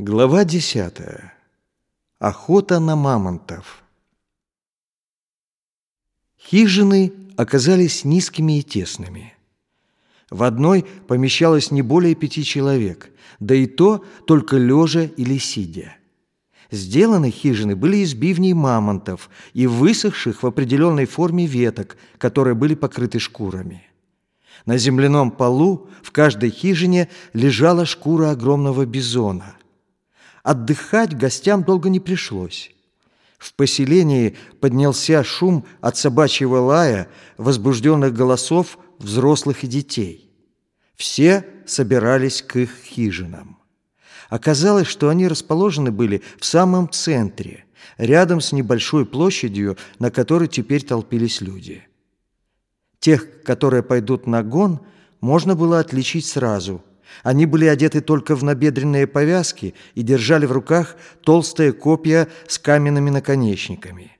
Глава десятая. Охота на мамонтов. Хижины оказались низкими и тесными. В одной помещалось не более пяти человек, да и то только лежа или сидя. Сделаны хижины были из бивней мамонтов и высохших в определенной форме веток, которые были покрыты шкурами. На земляном полу в каждой хижине лежала шкура огромного бизона. Отдыхать гостям долго не пришлось. В поселении поднялся шум от собачьего лая, возбужденных голосов взрослых и детей. Все собирались к их хижинам. Оказалось, что они расположены были в самом центре, рядом с небольшой площадью, на которой теперь толпились люди. Тех, которые пойдут на гон, можно было отличить сразу – они были одеты только в набедренные повязки и держали в руках толстые копья с каменными наконечниками.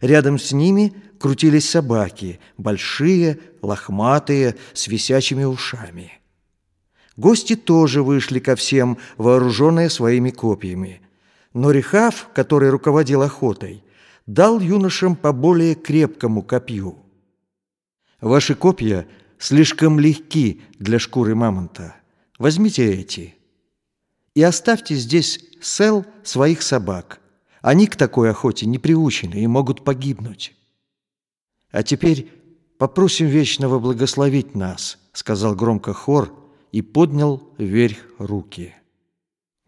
Рядом с ними крутились собаки, большие, лохматые, с висячими ушами. Гости тоже вышли ко всем, вооруженные своими копьями. Но Рехав, который руководил охотой, дал юношам по более крепкому копью. «Ваши копья слишком легки для шкуры мамонта». Возьмите эти и оставьте здесь сел своих собак. Они к такой охоте не приучены и могут погибнуть. А теперь попросим Вечного благословить нас, сказал громко хор и поднял вверх руки.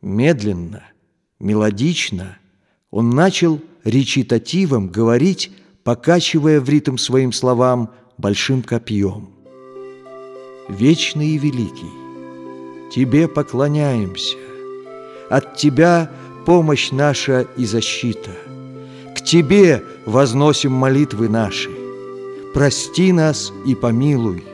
Медленно, мелодично он начал речитативом говорить, покачивая в ритм своим словам большим копьем. Вечный и великий, Тебе поклоняемся. От Тебя помощь наша и защита. К Тебе возносим молитвы наши. Прости нас и помилуй.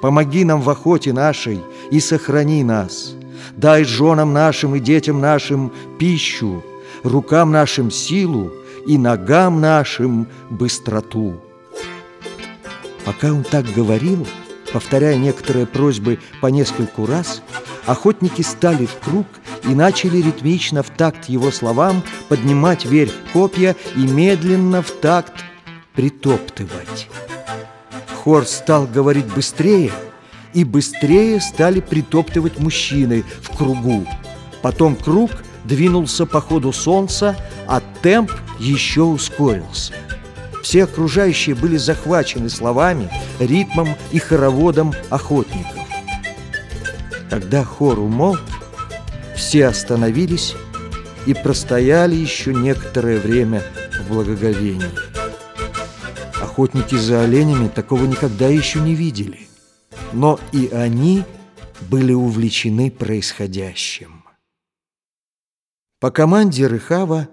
Помоги нам в охоте нашей и сохрани нас. Дай женам нашим и детям нашим пищу, рукам нашим силу и ногам нашим быстроту. Пока он так говорил, повторяя некоторые просьбы по нескольку раз, Охотники стали в круг и начали ритмично в такт его словам поднимать вверх копья и медленно в такт притоптывать. Хор стал говорить быстрее, и быстрее стали притоптывать мужчины в кругу. Потом круг двинулся по ходу солнца, а темп еще ускорился. Все окружающие были захвачены словами, ритмом и хороводом охотников. Когда хор умолк, все остановились и простояли еще некоторое время в благоговении. Охотники за оленями такого никогда еще не видели, но и они были увлечены происходящим. По команде Рыхава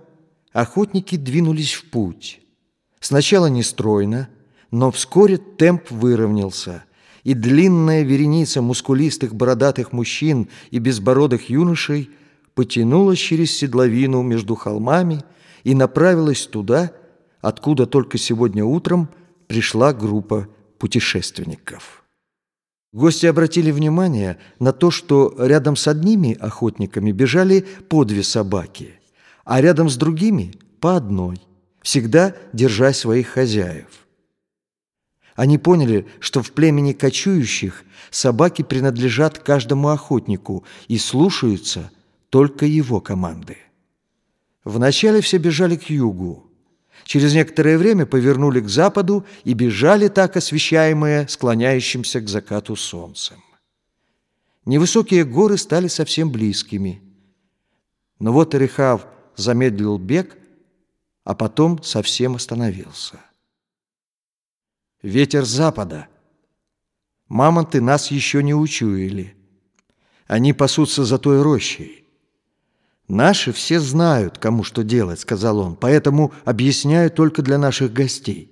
охотники двинулись в путь. Сначала нестройно, но вскоре темп выровнялся, и длинная вереница мускулистых бородатых мужчин и безбородых юношей потянулась через седловину между холмами и направилась туда, откуда только сегодня утром пришла группа путешественников. Гости обратили внимание на то, что рядом с одними охотниками бежали по две собаки, а рядом с другими – по одной, всегда держа своих хозяев. Они поняли, что в племени кочующих собаки принадлежат каждому охотнику и слушаются только его команды. Вначале все бежали к югу. Через некоторое время повернули к западу и бежали так освещаемые склоняющимся к закату солнцем. Невысокие горы стали совсем близкими. Но вот Ирихав замедлил бег, а потом совсем остановился ветер запада. Мамонты нас еще не учуяли. Они пасутся за той рощей. Наши все знают, кому что делать, сказал он, поэтому объясняю только для наших гостей.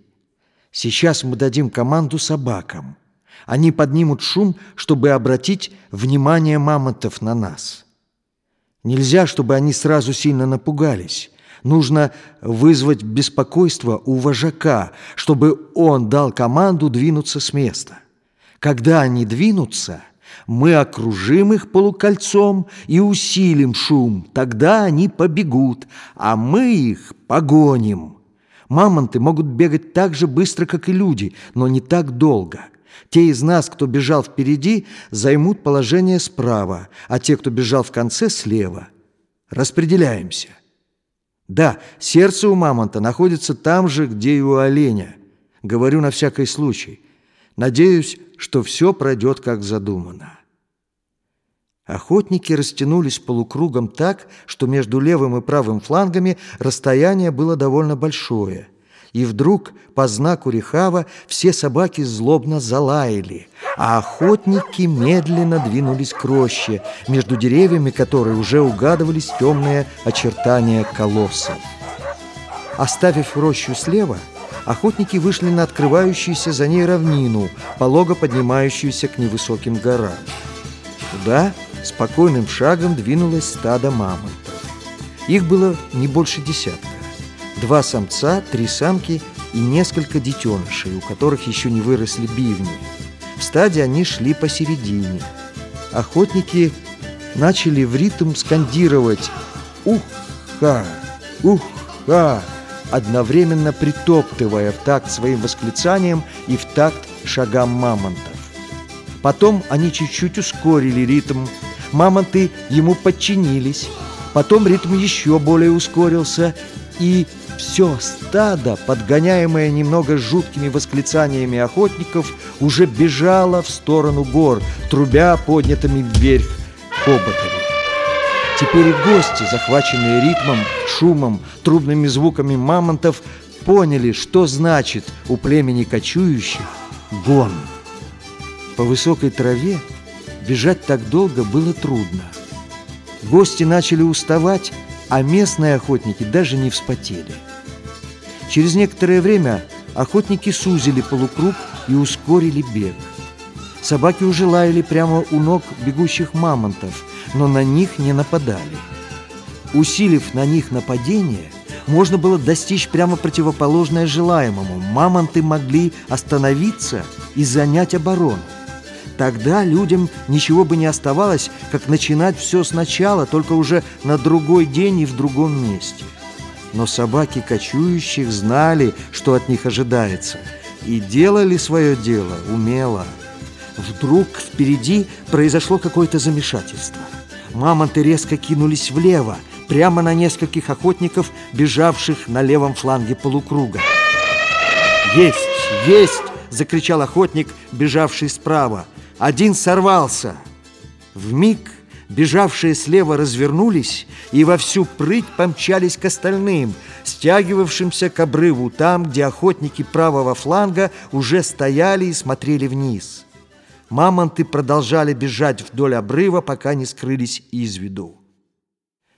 Сейчас мы дадим команду собакам. Они поднимут шум, чтобы обратить внимание мамонтов на нас. Нельзя, чтобы они сразу сильно напугались. Нужно вызвать беспокойство у вожака, чтобы он дал команду двинуться с места. Когда они двинутся, Мы окружим их полукольцом и усилим шум. Тогда они побегут, а мы их погоним. Мамонты могут бегать так же быстро, как и люди, но не так долго. Те из нас, кто бежал впереди, займут положение справа, а те, кто бежал в конце, слева. Распределяемся. Да, сердце у мамонта находится там же, где и у оленя. Говорю на всякий случай. Надеюсь, что все пройдет, как задумано. Охотники растянулись полукругом так, что между левым и правым флангами расстояние было довольно большое. И вдруг, по знаку Рехава, все собаки злобно залаяли, а охотники медленно двинулись к роще, между деревьями которой уже угадывались темные очертания колоссов. Оставив рощу слева, охотники вышли на открывающуюся за ней равнину, полого поднимающуюся к невысоким горам. Туда спокойным шагом двинулось стадо мамонтов. Их было не больше десятка. Два самца, три самки и несколько детенышей, у которых еще не выросли бивни. В стаде они шли посередине. Охотники начали в ритм скандировать «Ух-ха! Ух-ха!» одновременно притоптывая в такт своим восклицанием и в такт шагам мамонтов. Потом они чуть-чуть ускорили ритм, мамонты ему подчинились. Потом ритм еще более ускорился, и все стадо, подгоняемое немного жуткими восклицаниями охотников, уже бежало в сторону гор, трубя поднятыми вверх хоботами. Теперь и гости, захваченные ритмом, шумом, трубными звуками мамонтов, поняли, что значит у племени кочующих гон. По высокой траве бежать так долго было трудно. Гости начали уставать, а местные охотники даже не вспотели. Через некоторое время охотники сузили полукруг и ускорили бег. Собаки уже лаяли прямо у ног бегущих мамонтов, но на них не нападали. Усилив на них нападение, можно было достичь прямо противоположное желаемому. Мамонты могли остановиться и занять оборону. Тогда людям ничего бы не оставалось, как начинать все сначала, только уже на другой день и в другом месте. Но собаки кочующих знали, что от них ожидается, и делали свое дело умело. Вдруг впереди произошло какое-то замешательство. Мамонты резко кинулись влево, прямо на нескольких охотников, бежавших на левом фланге полукруга. «Есть! Есть!» — закричал охотник, бежавший справа. Один сорвался. В миг бежавшие слева развернулись и во всю прыть помчались к остальным, стягивавшимся к обрыву там, где охотники правого фланга уже стояли и смотрели вниз. Мамонты продолжали бежать вдоль обрыва, пока не скрылись из виду.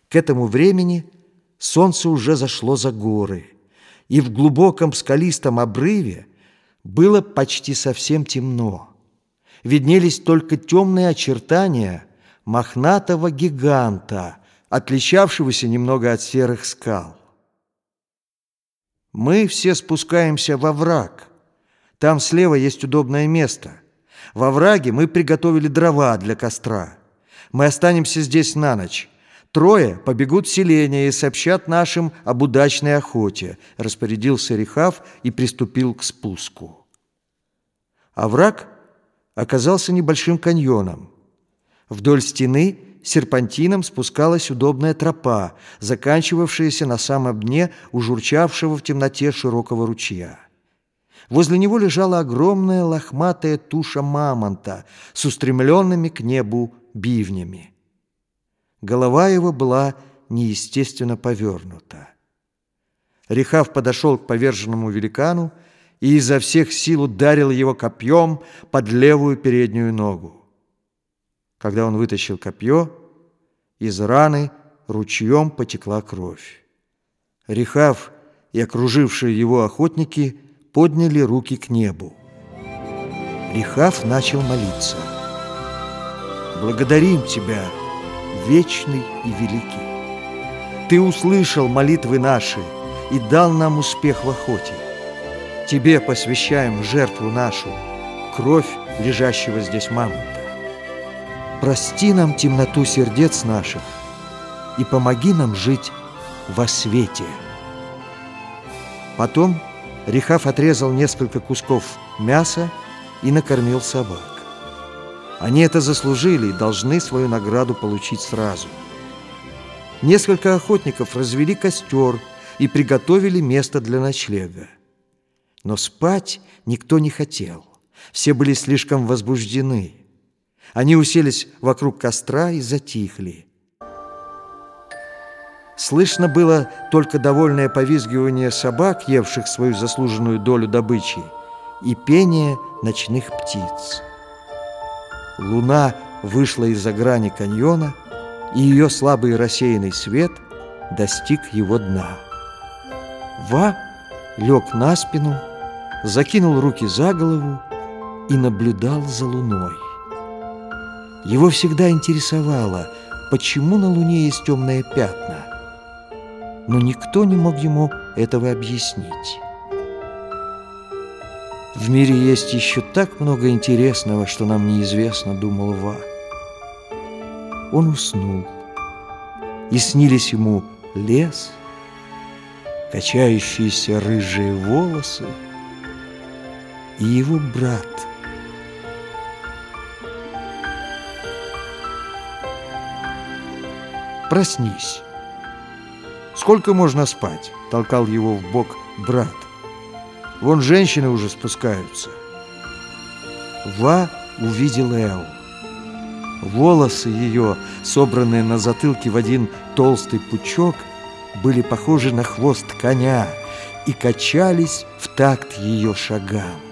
К этому времени солнце уже зашло за горы, и в глубоком скалистом обрыве было почти совсем темно виднелись только темные очертания мохнатого гиганта, отличавшегося немного от серых скал. Мы все спускаемся во враг. Там слева есть удобное место. Во враге мы приготовили дрова для костра. Мы останемся здесь на ночь. Трое побегут в селение и сообщат нашим об удачной охоте, распорядился Рехав и приступил к спуску. А враг оказался небольшим каньоном. Вдоль стены серпантином спускалась удобная тропа, заканчивавшаяся на самом дне у журчавшего в темноте широкого ручья. Возле него лежала огромная лохматая туша мамонта с устремленными к небу бивнями. Голова его была неестественно повернута. Рехав подошел к поверженному великану и изо всех сил ударил его копьем под левую переднюю ногу. Когда он вытащил копье, из раны ручьем потекла кровь. Рехав и окружившие его охотники подняли руки к небу. Рехав начал молиться. «Благодарим Тебя, вечный и великий. Ты услышал молитвы наши и дал нам успех в охоте. Тебе посвящаем жертву нашу, кровь лежащего здесь мамонта. прости нам темноту сердец наших и помоги нам жить во свете. Потом Рехав отрезал несколько кусков мяса и накормил собак. Они это заслужили и должны свою награду получить сразу. Несколько охотников развели костер и приготовили место для ночлега. Но спать никто не хотел. Все были слишком возбуждены. Они уселись вокруг костра и затихли. Слышно было только довольное повизгивание собак, евших свою заслуженную долю добычи, и пение ночных птиц. Луна вышла из-за грани каньона, и ее слабый рассеянный свет достиг его дна. Ва лег на спину, закинул руки за голову и наблюдал за луной. Его всегда интересовало, почему на луне есть темные пятна – но никто не мог ему этого объяснить. В мире есть еще так много интересного, что нам неизвестно, думал Ва. Он уснул, и снились ему лес, качающиеся рыжие волосы и его брат. Проснись. Сколько можно спать?» — толкал его в бок брат. «Вон женщины уже спускаются». Ва увидел Эл. Волосы ее, собранные на затылке в один толстый пучок, были похожи на хвост коня и качались в такт ее шагам.